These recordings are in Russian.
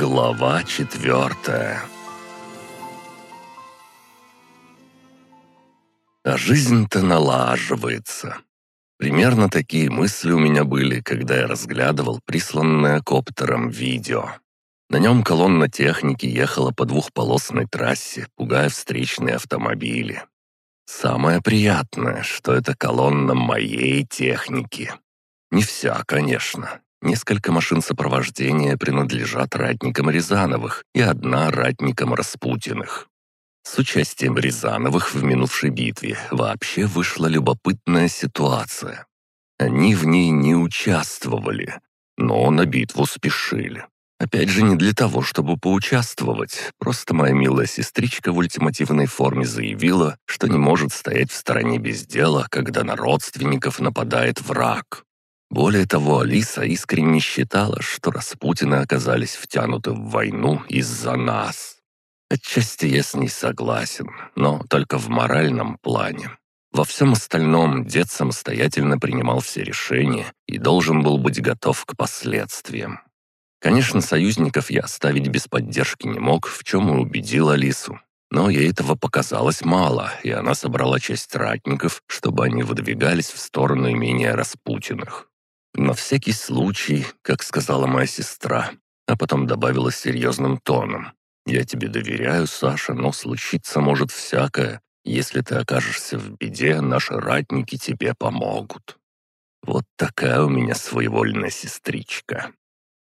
Глава четвертая А жизнь-то налаживается. Примерно такие мысли у меня были, когда я разглядывал присланное коптером видео. На нем колонна техники ехала по двухполосной трассе, пугая встречные автомобили. Самое приятное, что это колонна моей техники. Не вся, конечно. Несколько машин сопровождения принадлежат ратникам Рязановых и одна ратникам Распутиных. С участием Рязановых в минувшей битве вообще вышла любопытная ситуация. Они в ней не участвовали, но на битву спешили. Опять же, не для того, чтобы поучаствовать, просто моя милая сестричка в ультимативной форме заявила, что не может стоять в стороне без дела, когда на родственников нападает враг. Более того, Алиса искренне считала, что Распутины оказались втянуты в войну из-за нас. Отчасти я с ней согласен, но только в моральном плане. Во всем остальном дед самостоятельно принимал все решения и должен был быть готов к последствиям. Конечно, союзников я оставить без поддержки не мог, в чем и убедил Алису. Но ей этого показалось мало, и она собрала часть ратников, чтобы они выдвигались в сторону имения Распутиных. На всякий случай, как сказала моя сестра, а потом добавила серьезным тоном. «Я тебе доверяю, Саша, но случиться может всякое. Если ты окажешься в беде, наши ратники тебе помогут». Вот такая у меня своевольная сестричка.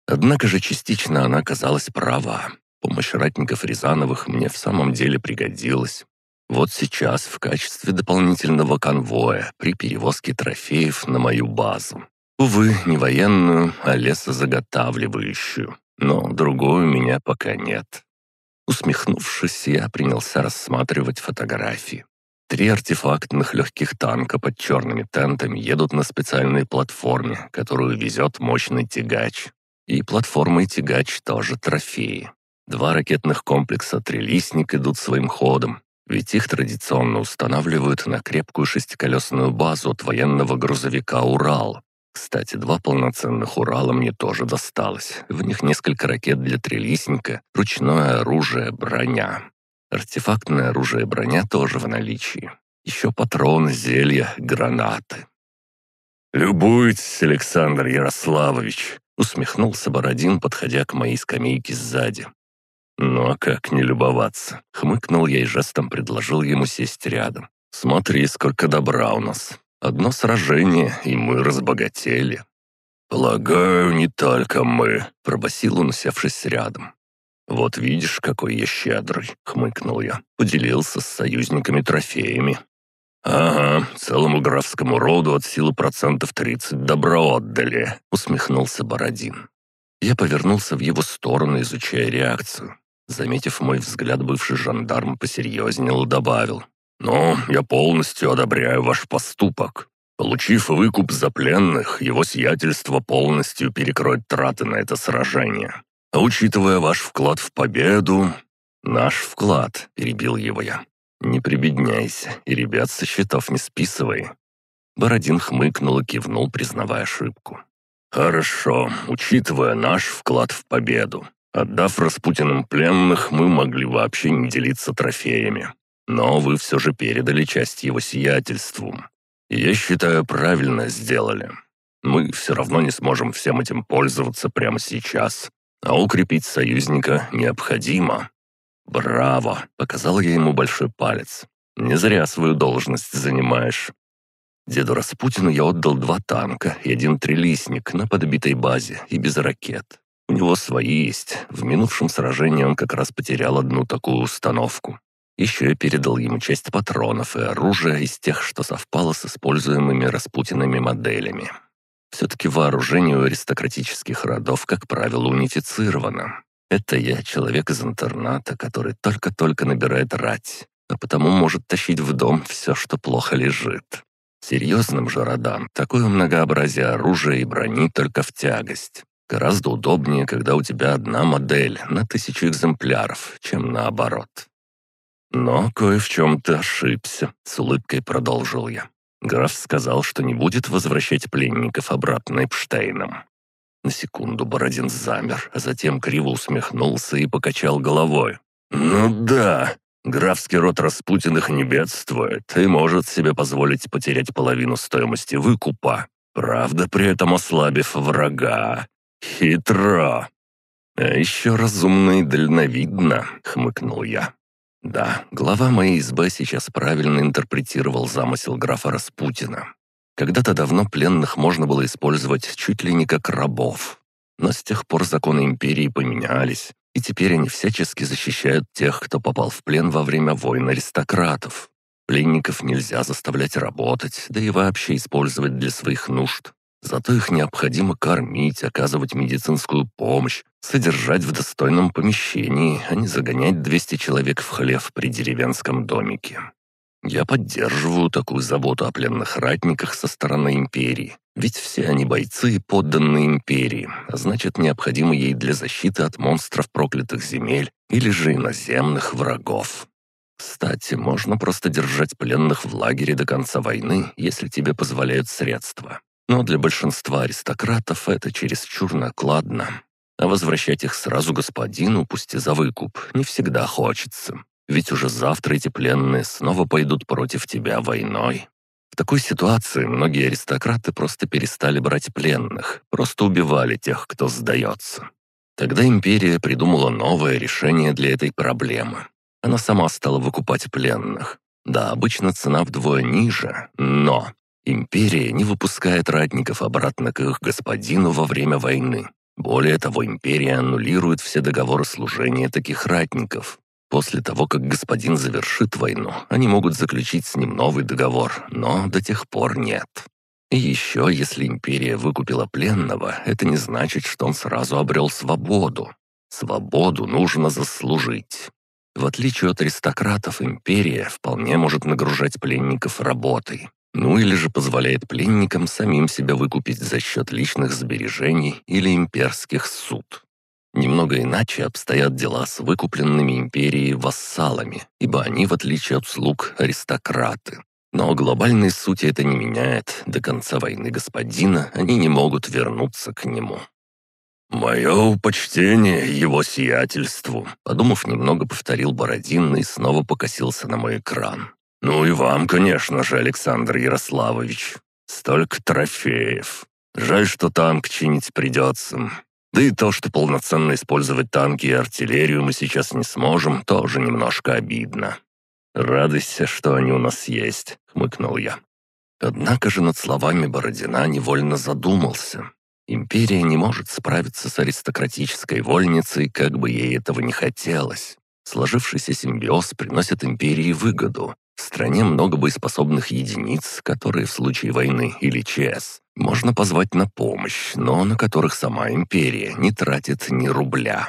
Однако же частично она оказалась права. Помощь ратников Рязановых мне в самом деле пригодилась. Вот сейчас в качестве дополнительного конвоя при перевозке трофеев на мою базу. Увы, не военную, а лесозаготавливающую. Но другой у меня пока нет. Усмехнувшись, я принялся рассматривать фотографии. Три артефактных легких танка под черными тентами едут на специальной платформе, которую везет мощный тягач. И платформа и тягач тоже трофеи. Два ракетных комплекса «Трелистник» идут своим ходом, ведь их традиционно устанавливают на крепкую шестиколесную базу от военного грузовика «Урал». Кстати, два полноценных «Урала» мне тоже досталось. В них несколько ракет для трелистника, ручное оружие, броня. Артефактное оружие броня тоже в наличии. Еще патроны, зелья, гранаты. «Любуйтесь, Александр Ярославович!» Усмехнулся Бородин, подходя к моей скамейке сзади. «Ну а как не любоваться?» Хмыкнул я и жестом предложил ему сесть рядом. «Смотри, сколько добра у нас. Одно сражение, и мы разбогатели». «Полагаю, не только мы», — пробасил он, усевшись рядом. «Вот видишь, какой я щедрый», — хмыкнул я. Поделился с союзниками трофеями. «Ага, целому графскому роду от силы процентов тридцать добро отдали», — усмехнулся Бородин. Я повернулся в его сторону, изучая реакцию. Заметив мой взгляд, бывший жандарм посерьезнел и добавил. «Ну, я полностью одобряю ваш поступок. Получив выкуп за пленных, его сиятельство полностью перекроет траты на это сражение. А учитывая ваш вклад в победу...» «Наш вклад», — перебил его я. «Не прибедняйся, и ребят со счетов не списывай». Бородин хмыкнул и кивнул, признавая ошибку. «Хорошо, учитывая наш вклад в победу. Отдав Распутиным пленных, мы могли вообще не делиться трофеями. Но вы все же передали часть его сиятельству. я считаю, правильно сделали. Мы все равно не сможем всем этим пользоваться прямо сейчас. А укрепить союзника необходимо. «Браво!» — показал я ему большой палец. «Не зря свою должность занимаешь». Деду Распутину я отдал два танка и один трелистник на подбитой базе и без ракет. У него свои есть. В минувшем сражении он как раз потерял одну такую установку. Еще я передал ему часть патронов и оружия из тех, что совпало с используемыми Распутиными моделями. Все-таки вооружение у аристократических родов, как правило, унифицировано. Это я, человек из интерната, который только-только набирает рать, а потому может тащить в дом все, что плохо лежит. Серьезным же родам такое многообразие оружия и брони только в тягость. Гораздо удобнее, когда у тебя одна модель на тысячу экземпляров, чем наоборот. Но кое в чем ты ошибся, с улыбкой продолжил я. Граф сказал, что не будет возвращать пленников обратно Эпштейном. На секунду Бородин замер, а затем криво усмехнулся и покачал головой. «Ну да, графский род Распутиных не бедствует и может себе позволить потерять половину стоимости выкупа, правда при этом ослабив врага. Хитро!» «А еще разумно и дальновидно», — хмыкнул я. Да, глава моей СБ сейчас правильно интерпретировал замысел графа Распутина. Когда-то давно пленных можно было использовать чуть ли не как рабов. Но с тех пор законы империи поменялись, и теперь они всячески защищают тех, кто попал в плен во время войн аристократов. Пленников нельзя заставлять работать, да и вообще использовать для своих нужд. Зато их необходимо кормить, оказывать медицинскую помощь, содержать в достойном помещении, а не загонять 200 человек в хлев при деревенском домике. Я поддерживаю такую заботу о пленных ратниках со стороны империи, ведь все они бойцы, подданные империи, а значит, необходимы ей для защиты от монстров проклятых земель или же иноземных врагов. Кстати, можно просто держать пленных в лагере до конца войны, если тебе позволяют средства. Но для большинства аристократов это чересчур накладно. А возвращать их сразу господину, пусть и за выкуп, не всегда хочется. Ведь уже завтра эти пленные снова пойдут против тебя войной. В такой ситуации многие аристократы просто перестали брать пленных, просто убивали тех, кто сдается. Тогда империя придумала новое решение для этой проблемы. Она сама стала выкупать пленных. Да, обычно цена вдвое ниже, но Империя не выпускает ратников обратно к их господину во время войны. Более того, империя аннулирует все договоры служения таких ратников. После того, как господин завершит войну, они могут заключить с ним новый договор, но до тех пор нет. И еще, если империя выкупила пленного, это не значит, что он сразу обрел свободу. Свободу нужно заслужить. В отличие от аристократов, империя вполне может нагружать пленников работой. Ну или же позволяет пленникам самим себя выкупить за счет личных сбережений или имперских суд. Немного иначе обстоят дела с выкупленными империей вассалами, ибо они, в отличие от слуг, аристократы. Но глобальной сути это не меняет. До конца войны господина они не могут вернуться к нему. «Мое почтение его сиятельству», — подумав немного, повторил Бородин и снова покосился на мой экран. «Ну и вам, конечно же, Александр Ярославович. Столько трофеев. Жаль, что танк чинить придется. Да и то, что полноценно использовать танки и артиллерию мы сейчас не сможем, тоже немножко обидно. Радуйся, что они у нас есть», — хмыкнул я. Однако же над словами Бородина невольно задумался. Империя не может справиться с аристократической вольницей, как бы ей этого не хотелось. Сложившийся симбиоз приносит империи выгоду, в стране много боеспособных единиц, которые в случае войны или ЧС можно позвать на помощь, но на которых сама империя не тратит ни рубля.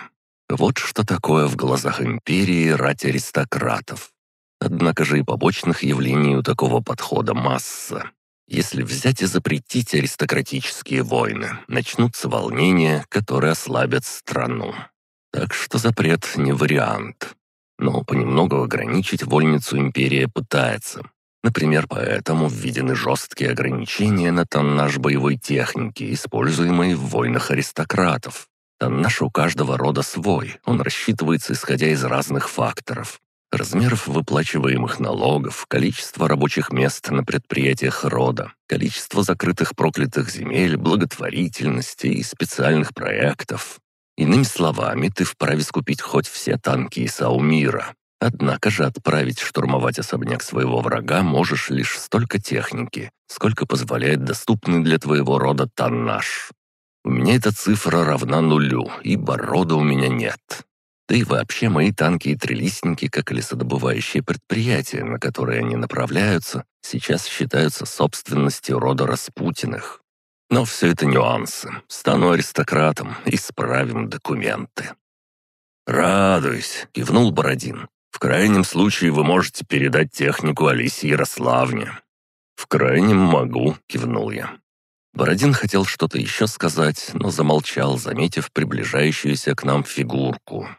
Вот что такое в глазах империи рать аристократов. Однако же и побочных явлений у такого подхода масса. Если взять и запретить аристократические войны, начнутся волнения, которые ослабят страну. Так что запрет не вариант но понемногу ограничить вольницу империя пытается. Например, поэтому введены жесткие ограничения на тоннаж боевой техники, используемой в войнах аристократов. Тоннаж у каждого рода свой, он рассчитывается исходя из разных факторов. Размеров выплачиваемых налогов, количество рабочих мест на предприятиях рода, количество закрытых проклятых земель, благотворительности и специальных проектов. Иными словами, ты вправе скупить хоть все танки и Саумира. Однако же отправить штурмовать особняк своего врага можешь лишь столько техники, сколько позволяет доступный для твоего рода тоннаж. У меня эта цифра равна нулю, ибо рода у меня нет. Да и вообще мои танки и трелистники, как лесодобывающие предприятия, на которые они направляются, сейчас считаются собственностью рода Распутиных. Но все это нюансы. Стану аристократом, исправим документы». «Радуюсь», — кивнул Бородин. «В крайнем случае вы можете передать технику Алисе Ярославне». «В крайнем могу», — кивнул я. Бородин хотел что-то еще сказать, но замолчал, заметив приближающуюся к нам фигурку.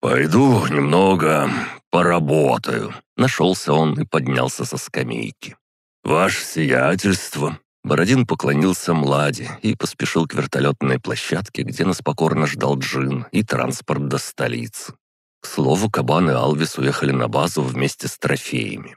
«Пойду немного поработаю», — нашелся он и поднялся со скамейки. «Ваше сиятельство, Бородин поклонился Младе и поспешил к вертолетной площадке, где нас покорно ждал Джин и транспорт до столицы. К слову, Кабан и Алвис уехали на базу вместе с трофеями.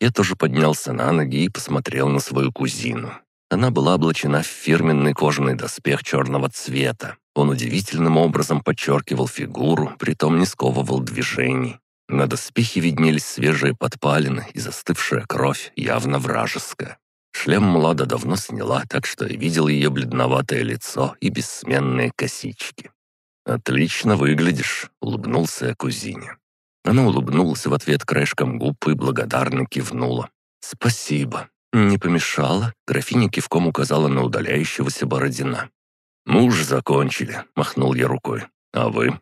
Я тоже поднялся на ноги и посмотрел на свою кузину. Она была облачена в фирменный кожаный доспех черного цвета. Он удивительным образом подчеркивал фигуру, притом не сковывал движений. На доспехе виднелись свежие подпалины и застывшая кровь, явно вражеская. Шлем Млада давно сняла, так что я видел ее бледноватое лицо и бессменные косички. «Отлично выглядишь», — улыбнулся я кузине. Она улыбнулась в ответ краешком губ и благодарно кивнула. «Спасибо. Не помешало?» Графиня кивком указала на удаляющегося Бородина. «Мы уже закончили», — махнул я рукой. «А вы?»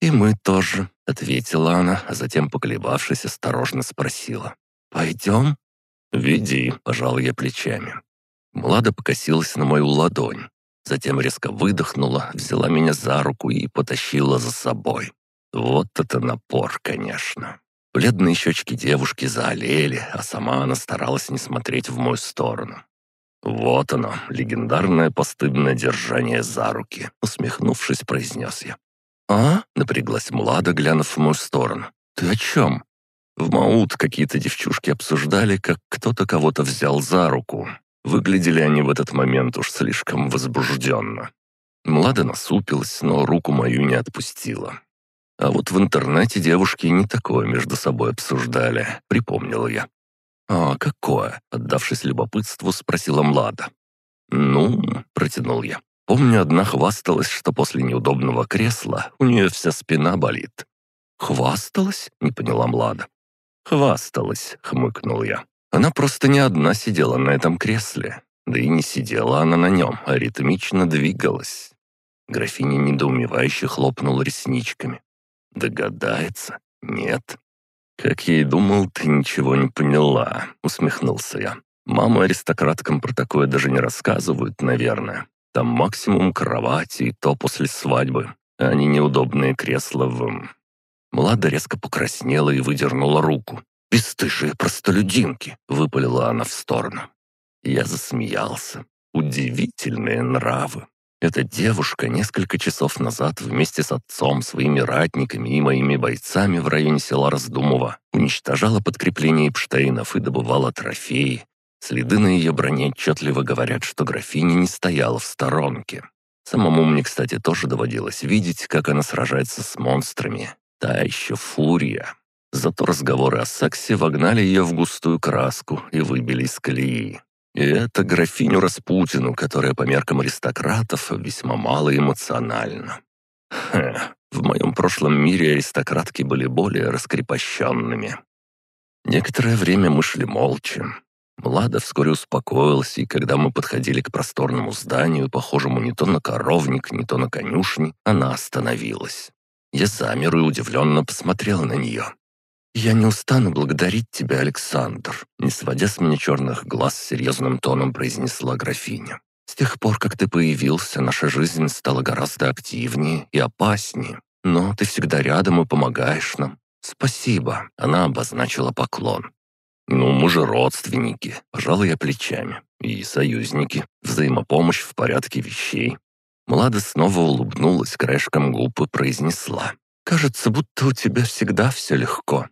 «И мы тоже», — ответила она, а затем, поколебавшись, осторожно спросила. «Пойдем?» «Веди», — пожал я плечами. Млада покосилась на мою ладонь. Затем резко выдохнула, взяла меня за руку и потащила за собой. Вот это напор, конечно. Бледные щечки девушки заолели, а сама она старалась не смотреть в мою сторону. «Вот оно, легендарное постыдное держание за руки», — усмехнувшись, произнес я. «А?» — напряглась Млада, глянув в мою сторону. «Ты о чем?» В Маут какие-то девчушки обсуждали, как кто-то кого-то взял за руку. Выглядели они в этот момент уж слишком возбужденно. Млада насупилась, но руку мою не отпустила. А вот в интернете девушки не такое между собой обсуждали, припомнил я. «А какое?» — отдавшись любопытству, спросила Млада. «Ну», — протянул я. «Помню, одна хвасталась, что после неудобного кресла у нее вся спина болит». «Хвасталась?» — не поняла Млада. «Хвасталась», — хмыкнул я. «Она просто не одна сидела на этом кресле. Да и не сидела она на нем, а ритмично двигалась». Графиня недоумевающе хлопнула ресничками. «Догадается? Нет?» «Как я и думал, ты ничего не поняла», — усмехнулся я. «Мамы аристократкам про такое даже не рассказывают, наверное. Там максимум кровати, и то после свадьбы, не неудобные кресла в...» Млада резко покраснела и выдернула руку. «Бесстыжие простолюдинки!» — выпалила она в сторону. Я засмеялся. Удивительные нравы. Эта девушка несколько часов назад вместе с отцом, своими ратниками и моими бойцами в районе села Раздумово уничтожала подкрепление Эпштейнов и добывала трофеи. Следы на ее броне отчетливо говорят, что графиня не стояла в сторонке. Самому мне, кстати, тоже доводилось видеть, как она сражается с монстрами. Та еще фурия. Зато разговоры о сексе вогнали ее в густую краску и выбили из колеи. И это графиню Распутину, которая по меркам аристократов весьма мало эмоциональна. Хе, в моем прошлом мире аристократки были более раскрепощенными. Некоторое время мы шли молча. Млада вскоре успокоилась, и когда мы подходили к просторному зданию, похожему не то на коровник, не то на конюшни, она остановилась. Я замер и удивленно посмотрел на нее. «Я не устану благодарить тебя, Александр», не сводя с меня черных глаз, серьезным тоном произнесла графиня. «С тех пор, как ты появился, наша жизнь стала гораздо активнее и опаснее. Но ты всегда рядом и помогаешь нам. Спасибо», — она обозначила поклон. «Ну, мы же родственники», — пожал я плечами. «И союзники. Взаимопомощь в порядке вещей. Млада снова улыбнулась краешком губ и произнесла. «Кажется, будто у тебя всегда все легко».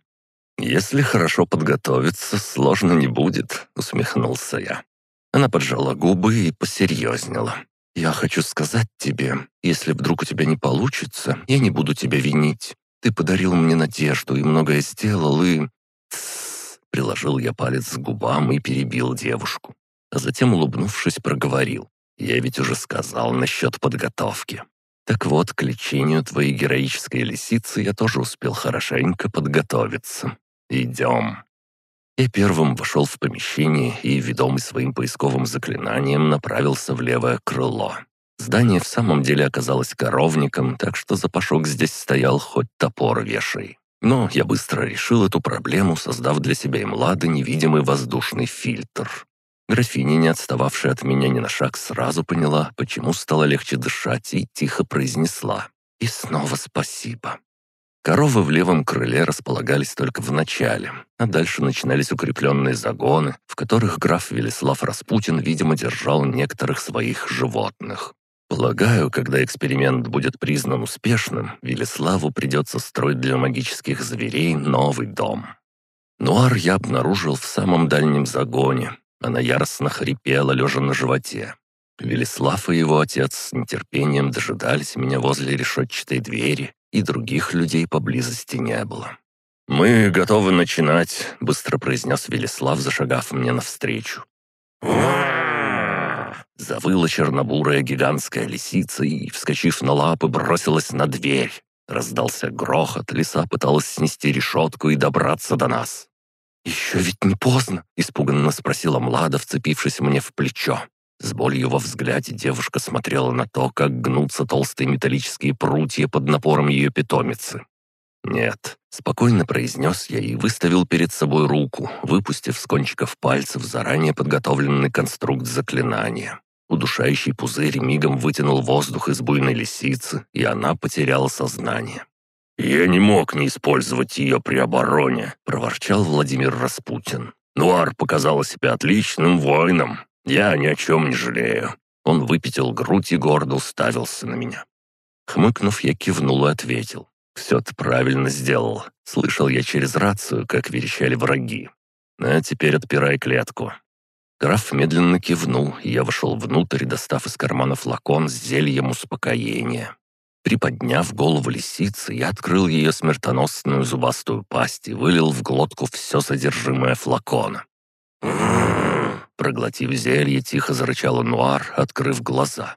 «Если хорошо подготовиться, сложно не будет», — усмехнулся я. Она поджала губы и посерьезнела. «Я хочу сказать тебе, если вдруг у тебя не получится, я не буду тебя винить. Ты подарил мне надежду и многое сделал, и...» Приложил я палец к губам и перебил девушку. А затем, улыбнувшись, проговорил. Я ведь уже сказал насчет подготовки. Так вот, к лечению твоей героической лисицы я тоже успел хорошенько подготовиться. Идем». Я первым вошел в помещение и, ведомый своим поисковым заклинанием, направился в левое крыло. Здание в самом деле оказалось коровником, так что запашок здесь стоял хоть топор вешай. Но я быстро решил эту проблему, создав для себя и млады невидимый воздушный фильтр. Графиня, не отстававшая от меня ни на шаг, сразу поняла, почему стало легче дышать, и тихо произнесла. «И снова спасибо». Коровы в левом крыле располагались только в начале, а дальше начинались укрепленные загоны, в которых граф Велеслав Распутин, видимо, держал некоторых своих животных. Полагаю, когда эксперимент будет признан успешным, Велеславу придется строить для магических зверей новый дом. Нуар я обнаружил в самом дальнем загоне. Она яростно хрипела, лежа на животе. Велеслав и его отец с нетерпением дожидались меня возле решетчатой двери, и других людей поблизости не было. «Мы готовы начинать», — быстро произнес Велеслав, зашагав мне навстречу. Завыла чернобурая гигантская лисица и, вскочив на лапы, бросилась на дверь. Раздался грохот, лиса пыталась снести решетку и добраться до нас. «Еще ведь не поздно?» — испуганно спросила Млада, вцепившись мне в плечо. С болью во взгляде девушка смотрела на то, как гнутся толстые металлические прутья под напором ее питомицы. «Нет», — спокойно произнес я и выставил перед собой руку, выпустив с кончиков пальцев заранее подготовленный конструкт заклинания. Удушающий пузырь мигом вытянул воздух из буйной лисицы, и она потеряла сознание. «Я не мог не использовать ее при обороне», — проворчал Владимир Распутин. «Нуар показала себя отличным воином. Я ни о чем не жалею». Он выпятил грудь и гордо уставился на меня. Хмыкнув, я кивнул и ответил. «Все ты правильно сделал. Слышал я через рацию, как верещали враги. А теперь отпирай клетку». Граф медленно кивнул, и я вошел внутрь, достав из кармана флакон с зельем успокоения. Приподняв голову лисицы, я открыл ее смертоносную зубастую пасть и вылил в глотку все содержимое флакона. Проглотив зелье, тихо зарычал Нуар, открыв глаза.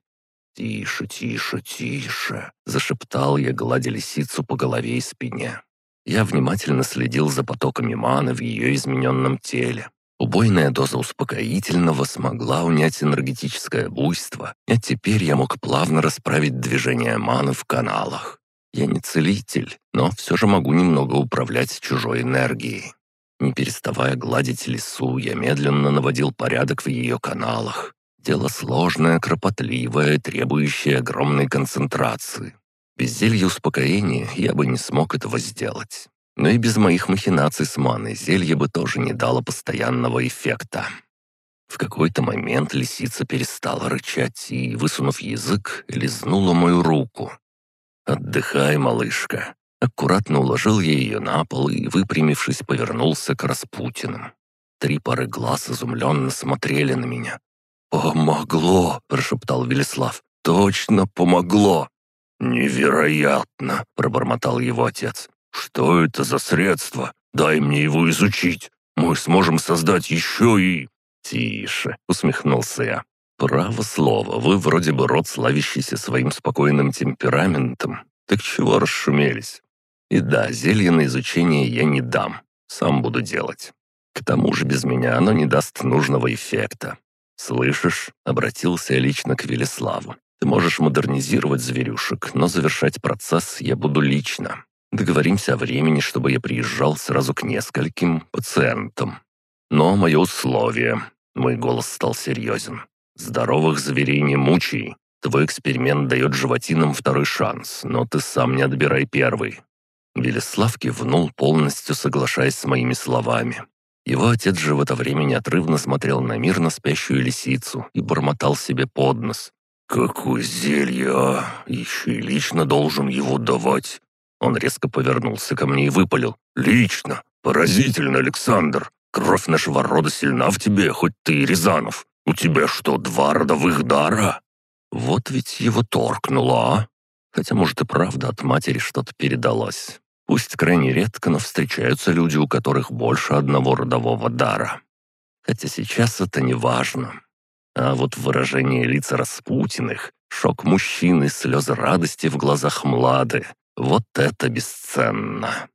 «Тише, тише, тише!» — зашептал я, гладя лисицу по голове и спине. Я внимательно следил за потоками маны в ее измененном теле. Убойная доза успокоительного смогла унять энергетическое буйство, и теперь я мог плавно расправить движение маны в каналах. Я не целитель, но все же могу немного управлять чужой энергией. Не переставая гладить лесу, я медленно наводил порядок в ее каналах. Дело сложное, кропотливое, требующее огромной концентрации. Без зелья успокоения я бы не смог этого сделать. Но и без моих махинаций с маной зелье бы тоже не дало постоянного эффекта. В какой-то момент лисица перестала рычать и, высунув язык, лизнула мою руку. «Отдыхай, малышка. Аккуратно уложил я ее на пол и, выпрямившись, повернулся к Распутину. Три пары глаз изумленно смотрели на меня. «Помогло!» — прошептал Велеслав. «Точно помогло!» «Невероятно!» — пробормотал его отец. «Что это за средство? Дай мне его изучить. Мы сможем создать еще и...» «Тише!» — усмехнулся я. «Право слово, вы вроде бы род, славящийся своим спокойным темпераментом. Так чего расшумелись? И да, зелье на изучение я не дам, сам буду делать. К тому же без меня оно не даст нужного эффекта. «Слышишь?» — обратился я лично к Велеславу. «Ты можешь модернизировать зверюшек, но завершать процесс я буду лично. Договоримся о времени, чтобы я приезжал сразу к нескольким пациентам. Но мое условие...» — мой голос стал серьезен. «Здоровых зверей не мучай. Твой эксперимент дает животинам второй шанс, но ты сам не отбирай первый. Велеслав кивнул, полностью соглашаясь с моими словами. Его отец же в это время неотрывно смотрел на мирно спящую лисицу и бормотал себе под нос. «Какое зелье, а! Еще и лично должен его давать!» Он резко повернулся ко мне и выпалил. «Лично! Поразительно, Александр! Кровь нашего рода сильна в тебе, хоть ты и Рязанов. У тебя что, два родовых дара?» Вот ведь его торкнуло, а? Хотя, может, и правда от матери что-то передалось. Пусть крайне редко, но встречаются люди, у которых больше одного родового дара. Хотя сейчас это не важно. А вот выражение лица Распутиных, шок мужчины, слезы радости в глазах Млады — вот это бесценно.